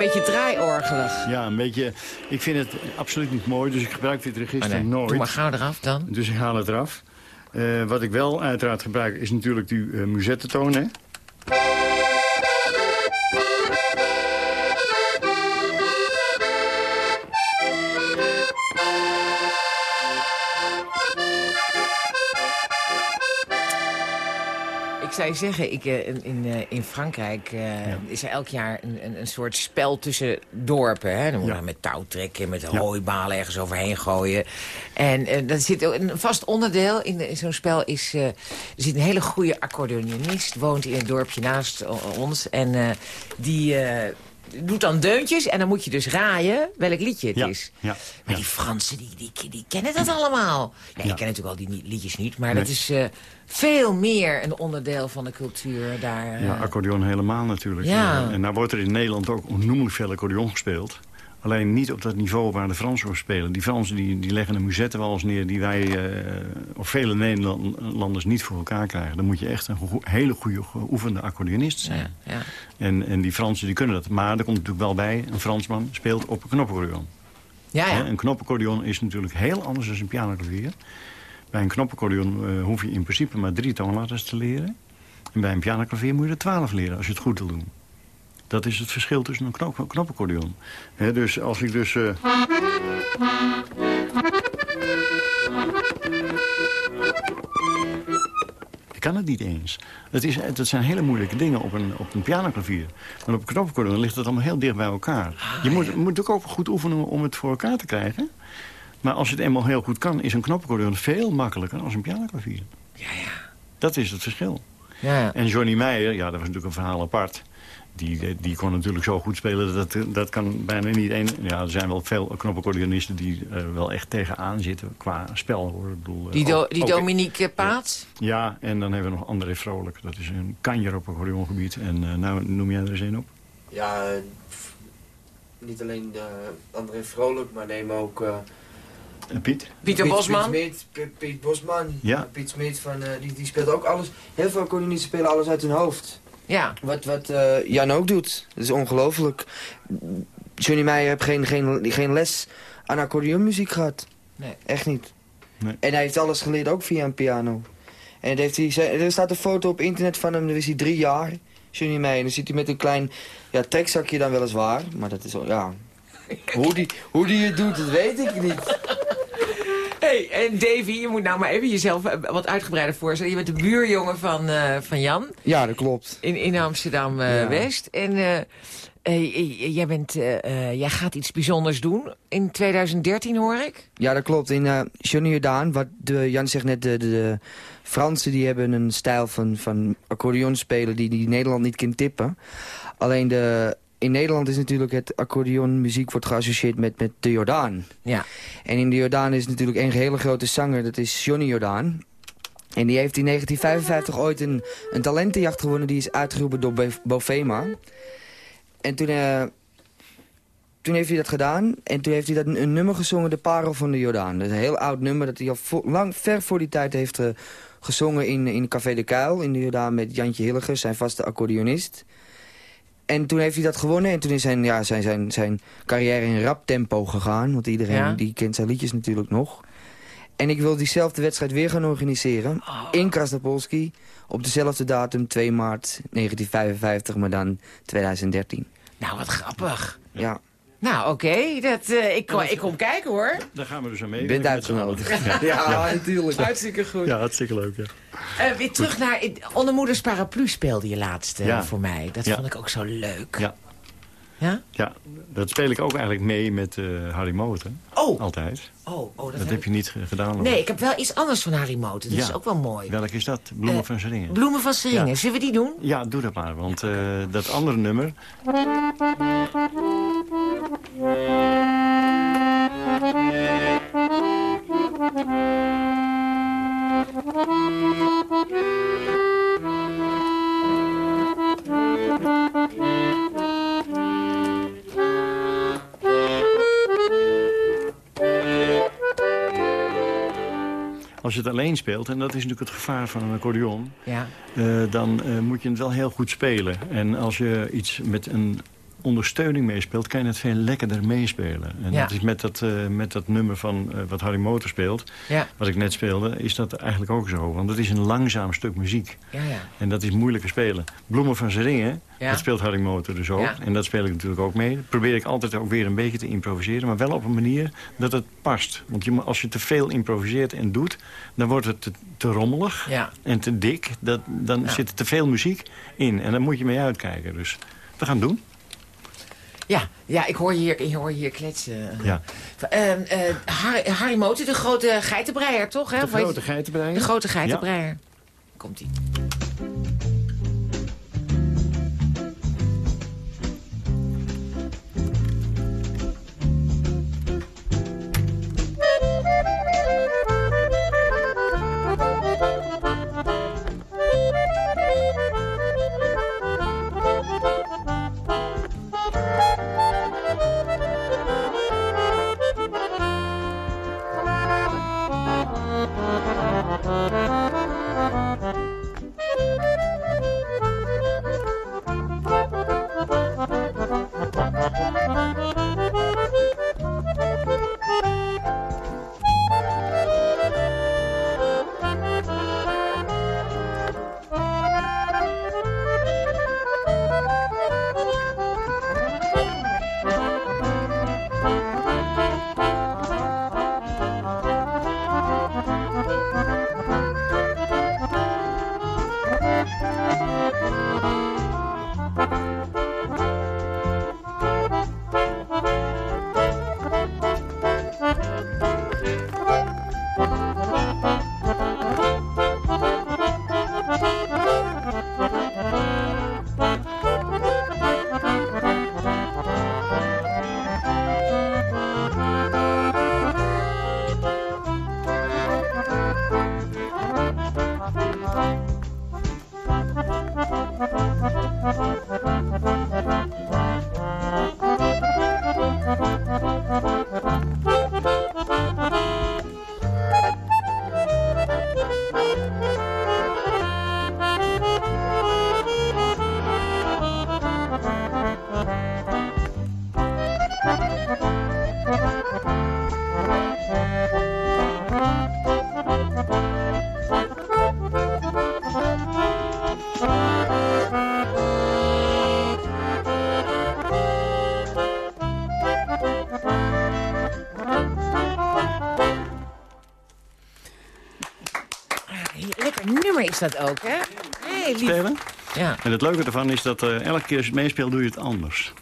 een beetje draaiorgelig. ja, een beetje... Ik vind het absoluut niet mooi, dus ik gebruik dit register Oh, nee. nooit. Doe maar gauw eraf dan. Dus ik haal het eraf. Eh, wat ik wel uiteraard gebruik is natuurlijk die uh, muzettetoon. Hè? Zou je zeggen, ik, eh, in, in, eh, in Frankrijk eh, is er elk jaar een, een, een soort spel tussen dorpen. Hè? Dan moet je Ja. met touw trekken, met Ja. hooibalen ergens overheen gooien. En dat zit ook een vast onderdeel in, in zo'n spel is... er zit een hele goede accordeonist, woont in het dorpje naast ons. En die... doet dan deuntjes en dan moet je dus raaien welk liedje het Ja, is. ja, Maar die Fransen, die, die, die kennen dat allemaal. Ja, ik ken natuurlijk al die liedjes niet, maar Nee. dat is eh, veel meer een onderdeel van de cultuur daar. Ja, eh. accordeon helemaal natuurlijk. Ja. Eh, En nou wordt er in Nederland ook onnoemelijk veel accordeon gespeeld. Alleen niet op dat niveau waar de Fransen op spelen. Die Fransen die, die leggen een muzettenwals neer die wij eh, of vele Nederlanders niet voor elkaar krijgen. Dan moet je echt een hele goede geoefende accordeonist zijn. ja, ja. En, en die Fransen die kunnen dat. Maar er komt natuurlijk wel bij, een Fransman speelt op een knopaccordeon. ja, ja. Een knopaccordeon is natuurlijk heel anders dan een pianoklavier. Bij een knopaccordeon eh, hoef je in principe maar drie toonladders te leren. En bij een pianoklavier moet je er twaalf leren als je het goed wil doen. Dat is het verschil tussen een knop knopaccordeon. Dus als ik dus... eh, Ik kan het niet eens. Het, is, het zijn hele moeilijke dingen op een, op een pianoklavier. Maar op een knoppenaccordeon ligt het allemaal heel dicht bij elkaar. Ah, je moet, moet ook goed oefenen om het voor elkaar te krijgen. Maar als het eenmaal heel goed kan... is een knoppenaccordeon veel makkelijker dan een pianoklavier. Ja, ja. Dat is het verschil. ja. En Johnny Meijer, ja, dat was natuurlijk een verhaal apart. Die, die kon natuurlijk zo goed spelen, dat, dat kan bijna niet één... Ja, er zijn wel veel knoppenaccordeonisten die er wel echt tegenaan zitten qua spel. Hoor. Ik bedoel, Die, eh, do, ook- die ook- Dominique Paats? Ja, en dan hebben we nog André Vrolijk. Dat is een kanjer op accordeongebied. En eh, nou noem jij er eens een op? Ja, eh, niet alleen de André Vrolijk, maar neem ook... eh, Piet? Pieter Piet- Bosman? Piet, Smit, Piet, Piet Bosman. Ja. Piet Smit, van, eh, die, die speelt ook alles. Heel veel accordeonisten spelen alles uit hun hoofd. Ja. Wat, wat eh, Jan ook doet. Dat is ongelooflijk. Johnny Meijer heeft geen, geen, geen les aan accordeonmuziek gehad. Nee. Echt niet. Nee. En hij heeft alles geleerd ook via een piano. En dat heeft hij, er staat een foto op internet van hem, daar is hij drie jaar. Johnny Meijer. En dan zit hij met een klein ja, trekzakje dan weliswaar. Maar dat is wel, ja... Hoe die, hoe die het doet, dat weet ik niet. Hey, en Davy, je moet nou maar even jezelf eh, wat uitgebreider voorstellen. Je bent de buurjongen van, eh, van Jan Ja, dat klopt. in, in Amsterdam-West. en eh, eh, jij, bent, jij gaat iets bijzonders doen in 2013, hoor ik. Ja, dat klopt. In Johnny Jordaan, wat de, Jan zegt net, de, de, de Fransen die hebben een stijl van, van accordeon spelen die, die Nederland niet kan tippen. Alleen de, in Nederland is natuurlijk het accordeonmuziek wordt geassocieerd met, met de Jordaan. Ja. En in de Jordaan is natuurlijk een hele grote zanger, dat is Johnny Jordaan. En die heeft in 1955 ooit een, een talentenjacht gewonnen, die is uitgeroepen door Bo- Bovema. En toen, eh, toen heeft hij dat gedaan en toen heeft hij dat een, een nummer gezongen, De Parel van de Jordaan. Dat is een heel oud nummer dat hij al vo- lang, ver voor die tijd heeft eh, gezongen in, in Café de Kuil in de Jordaan met Jantje Hilliger, zijn vaste accordeonist. En toen heeft hij dat gewonnen en toen is zijn, ja, zijn, zijn, zijn carrière in rap tempo gegaan. Want iedereen Ja. die kent zijn liedjes natuurlijk nog. En ik wil diezelfde wedstrijd weer gaan organiseren. In Krasnopolski. Op dezelfde datum, 2 maart 1955, maar dan 2013. Nou, wat grappig. Ja, Nou, oké. dat eh, ik, kom, ik kom kijken, hoor. Daar gaan we dus aan mee. je bent uitgenodigd. Ja, natuurlijk. Hartstikke goed. Ja, hartstikke leuk, ja. Eh, weer terug naar... Onder moeders paraplu speelde je laatst eh, Ja. voor mij. Dat Ja. vond ik ook zo leuk. Ja. Ja? Ja, dat speel ik ook eigenlijk mee met eh, Harry Moten. Oh, Altijd. Oh, oh dat, Dat heb heb je niet ge- gedaan. hoor. Nee, ik heb wel iets anders van Harry Moten. Dat Ja. is ook wel mooi. Welk is dat? Bloemen Eh, van Zeringen. Bloemen van Seringen. Ja. Zullen we die doen? Ja, doe dat maar. Want eh, dat andere nummer... Als je het alleen speelt, en dat is natuurlijk het gevaar van een accordeon... Ja. eh, dan eh, moet je het wel heel goed spelen. En als je iets met een ondersteuning meespeelt... kan je het veel lekkerder meespelen. En Ja. dat is met dat, eh, met dat nummer van eh, wat Harry Motor speelt... Ja. wat ik net speelde, is dat eigenlijk ook zo. Want het is een langzaam stuk muziek. Ja, ja. En dat is moeilijker spelen. Bloemen van Zeringen, dat speelt Harry Motor dus ook. En dat speel ik natuurlijk ook mee. Dat probeer ik altijd ook weer een beetje te improviseren. Maar wel op een manier dat het past. Want je, als je te veel improviseert en doet... dan wordt het te, te rommelig en te dik. Dat, dan zit er te veel muziek in. En daar moet je mee uitkijken. Dus we gaan het doen. Ja, ja ik, hoor hier, ik hoor hier kletsen. Ja. Ehm, eh, Harry, Harry Moten, de grote geitenbreier, toch? Hè? De grote geitenbreier. De grote geitenbreier. Komt-ie. Is dat ook, hè? Hey, lief. Spelen. Ja, En het leuke ervan is dat eh, elke keer als je het meespeelt doe je het anders.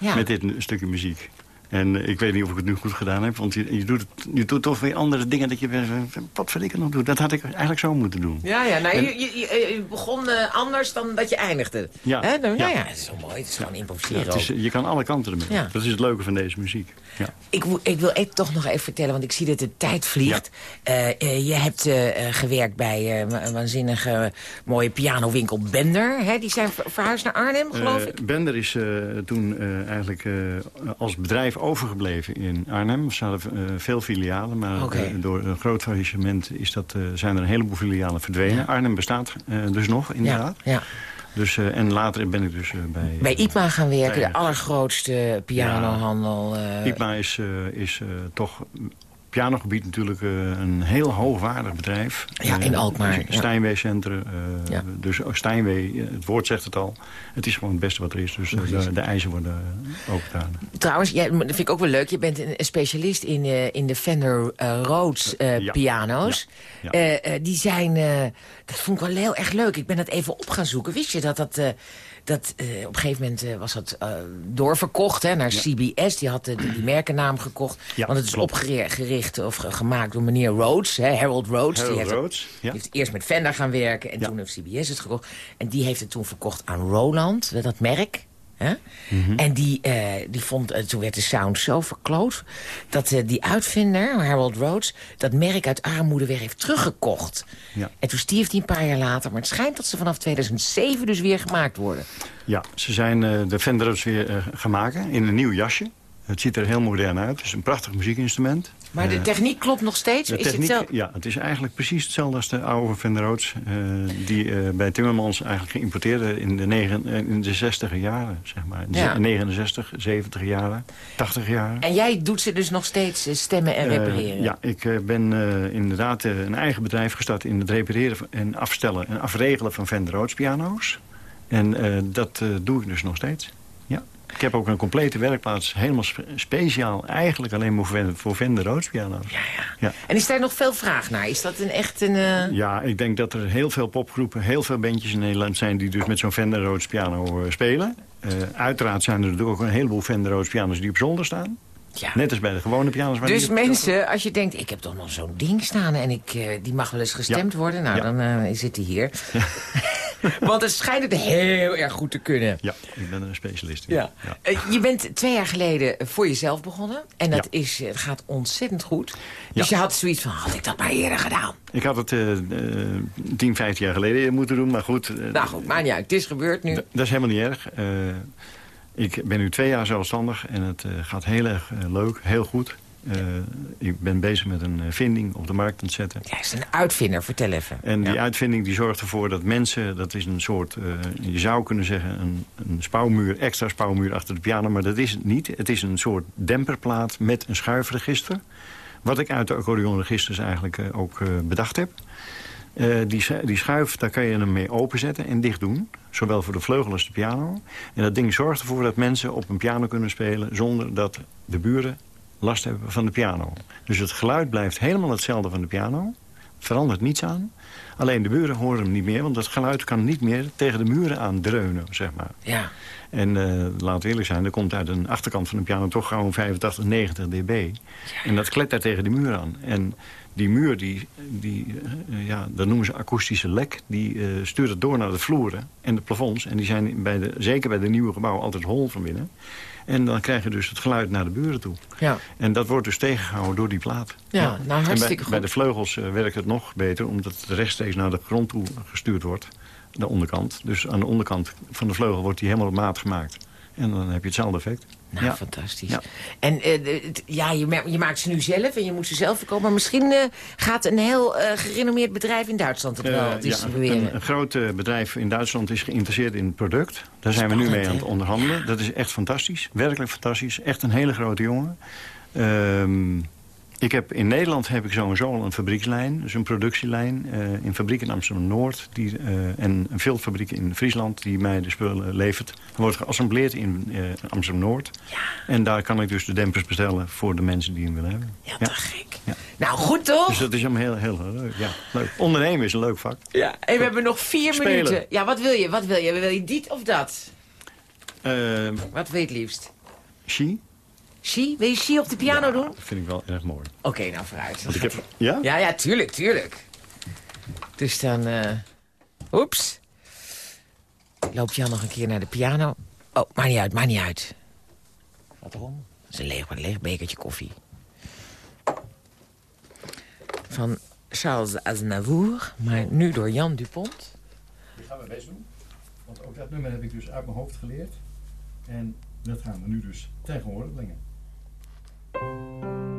ja. Met dit stukje muziek. En ik weet niet of ik het nu goed gedaan heb. Want je, je, doet, het, je doet toch weer andere dingen dat je... weer, eh, Wat vind ik nog doen? Dat had ik eigenlijk zo moeten doen. Ja, ja, nou, En- je, je, begon eh, anders dan dat je eindigde. Ja, Hè? Dan, ja. ja. het is zo mooi. Het is gewoon improviseren is, je kan alle kanten ermee. Ja. Dat is het leuke van deze muziek. Ja. Ik, ik wil echt toch nog even vertellen, want ik zie dat de tijd vliegt. Eh, je hebt gewerkt bij een waanzinnige mooie pianowinkel Bender. Hè? Die zijn ver- verhuisd naar Arnhem, geloof ik. Bender is toen eigenlijk als bedrijf overgebleven in Arnhem. Ze hadden eh, veel filialen, maar eh, door een groot faillissement is dat, eh, zijn er een heleboel filialen verdwenen. Ja. Arnhem bestaat eh, dus nog, inderdaad. ja. Dus, en later ben ik dus bij... Bij IPMA gaan werken, de allergrootste pianohandel. IPMA is, is toch pianogebied natuurlijk eh, een heel hoogwaardig bedrijf. Ja, in Eh, Alkmaar, dus. Steinway Centrum. Ja. Dus Steinway, eh, het woord zegt het al. Het is gewoon het beste wat er is. Dus de, de eisen worden ook gedaan. Trouwens, jij, dat vind ik ook wel leuk. Je bent een, specialist in, in de Fender Rhodes Ja. piano's. Ja. Die zijn, dat vond ik wel heel erg leuk. Ik ben dat even op gaan zoeken. Wist je dat dat... dat eh, op een gegeven moment eh, was dat eh, doorverkocht hè, naar CBS. Die had eh, die, die merkennaam gekocht. Ja, want het is opgericht of ge- gemaakt door meneer Rhodes. Hè, Harold Rhodes. die Harold heeft, Rhodes, ja. die heeft eerst met Fender gaan werken. En toen heeft CBS het gekocht. En die heeft het toen verkocht aan Roland. Dat merk. Hè? Mhm. En die, eh, die vond, eh, toen werd de sound zo verkloot... dat eh, die uitvinder, Harold Rhodes, dat merk uit armoede weer heeft teruggekocht. Ja. En toen stierf hij een paar jaar later. Maar het schijnt dat ze vanaf 2007 dus weer gemaakt worden. Ja, ze zijn de Fender weer maken in een nieuw jasje. Het ziet er heel modern uit. Het is een prachtig muziekinstrument. Maar de Eh, techniek klopt nog steeds? de is het techniek, zelf... ja, het is eigenlijk precies hetzelfde als de oude Fender Rhodes... eh, die eh, bij Timmermans eigenlijk geïmporteerd werden in de, negen, in de 60 jaren, zeg maar. In de Ja. 69, 70 jaren, 80 jaren. En jij doet ze dus nog steeds stemmen en repareren? ja, ik ben inderdaad een eigen bedrijf gestart in het repareren van- en afstellen en afregelen van Fender Rhodes piano's. En dat doe ik dus nog steeds. Ik heb ook een complete werkplaats, helemaal spe- speciaal, eigenlijk alleen maar voor, voor Fender Rhodes piano's. Ja, ja. Ja. En is daar nog veel vraag naar? Is dat een echt een... eh, Ja, ik denk dat er heel veel popgroepen, heel veel bandjes in Nederland zijn... die dus met zo'n Fender Rhodes piano eh, spelen. Eh, uiteraard zijn er ook een heleboel Fender Rhodes piano's die op zolder staan. ja. Net als bij de gewone piano's. maar Dus die mensen, als je denkt, ik heb toch nog zo'n ding staan... en ik, die mag wel eens gestemd worden, nou, dan zit hij hier. Want het schijnt het heel erg goed te kunnen. Ja, ik ben een specialist. in. Ja. Eh, je bent twee jaar geleden voor jezelf begonnen. En dat Ja. is, eh, het gaat ontzettend goed. Dus Ja. je had zoiets van, had ik dat maar eerder gedaan? Ik had het eh, eh, 10, 15 jaar geleden moeten doen, maar goed. eh, Nou goed, maar niet uit. Het is gebeurd nu. Dat is helemaal niet erg. Eh, ik ben nu twee jaar zelfstandig en het eh, gaat heel erg eh, leuk, heel goed. Eh, ik ben bezig met een eh, vinding op de markt aan het zetten. Ja, is een uitvinder. Vertel even. En die Ja. uitvinding die zorgt ervoor dat mensen... dat is een soort, eh, je zou kunnen zeggen... Een, een spouwmuur, extra spouwmuur achter de piano... maar dat is het niet. Het is een soort demperplaat met een schuifregister. Wat ik uit de accordeonregisters eigenlijk ook bedacht heb. Die, die schuif, daar kan je hem mee openzetten en dicht doen. Zowel voor de vleugel als de piano. En dat ding zorgt ervoor dat mensen op een piano kunnen spelen... zonder dat de buren last hebben van de piano. Dus het geluid blijft helemaal hetzelfde van de piano. Verandert niets aan. Alleen de buren horen hem niet meer, want dat geluid kan niet meer tegen de muren aan dreunen, zeg maar. Ja. En uh, laten we eerlijk zijn, er komt uit de achterkant van de piano toch gewoon 85, 90 dB. En dat klettert tegen de muur aan. En die muur, die, die, uh, ja, dat noemen ze akoestische lek... die uh, stuurt het door naar de vloeren en de plafonds. En die zijn bij de, zeker bij de nieuwe gebouwen altijd hol van binnen. En dan krijg je dus het geluid naar de buren toe. Ja. En dat wordt dus tegengehouden door die plaat. Ja, ja. nou hartstikke bij, goed. bij de vleugels uh, werkt het nog beter... omdat het rechtstreeks naar de grond toe gestuurd wordt. De onderkant. Dus aan de onderkant van de vleugel wordt die helemaal op maat gemaakt. En dan heb je hetzelfde effect. Nou, ja. fantastisch. Ja. En uh, ja, je, je, maakt ze nu zelf en je moet ze zelf verkopen. Maar misschien uh, gaat een heel uh, gerenommeerd bedrijf in Duitsland het wel distribueren. Ja, een, een groot bedrijf in Duitsland is geïnteresseerd in het product. Daar zijn we nu mee aan het onderhandelen. Dat is echt fantastisch. Werkelijk fantastisch. Echt een hele grote jongen. Um, ik heb, in Nederland heb ik sowieso al een fabriekslijn, dus een productielijn. Uh, in fabriek in Amsterdam-Noord uh, en een veelfabriek in Friesland die mij de spullen levert. Dat wordt geassembleerd in uh, Amsterdam-Noord. Ja. En daar kan ik dus de dempers bestellen voor de mensen die hem willen hebben. Ja, ja. te gek. Ja. Nou, goed toch? Dus dat is hem heel, heel leuk. Ja, leuk. Ondernemen is een leuk vak. Ja, en we hebben nog vier Spelen. minuten. Ja, wat wil je? Wat wil je? Wil je dit of dat? Wat het liefst? She? She? Wil je She op de piano ja, doen? Dat vind ik wel erg mooi. Oké, okay, nou vooruit. Want ik heb, ja? Ja, ja, tuurlijk, tuurlijk. Dus dan... Uh... Oeps. Loopt Jan nog een keer naar de piano? Oh, maakt niet uit, maakt niet uit. Wat erom? Dat is een leeg, een leeg bekertje koffie. Van Charles Aznavour, maar nu door Jan Dupont. Dat gaan we best doen. Want ook dat nummer heb ik dus uit mijn hoofd geleerd. En dat gaan we nu dus tegenwoordig brengen. thank you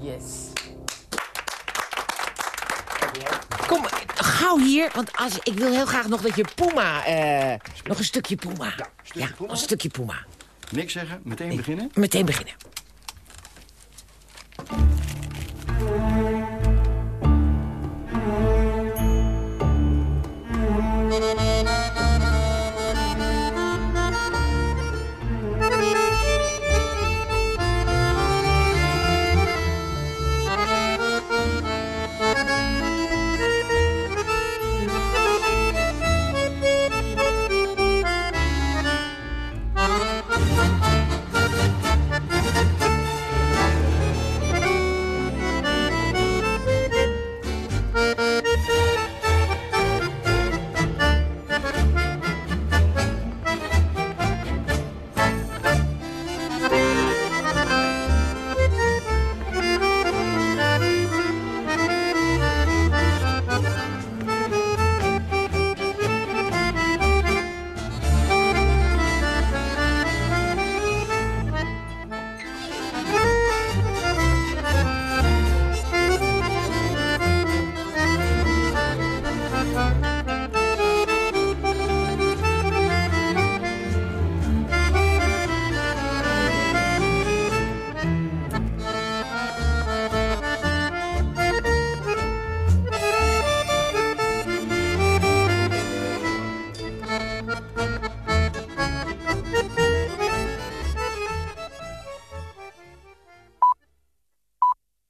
Yes. Kom, gauw hier, want als, ik wil heel graag nog dat je Puma... Uh, nog een stukje Puma. Ja, stukje ja, Puma. een stukje Puma. Niks zeggen, meteen beginnen. Meteen beginnen.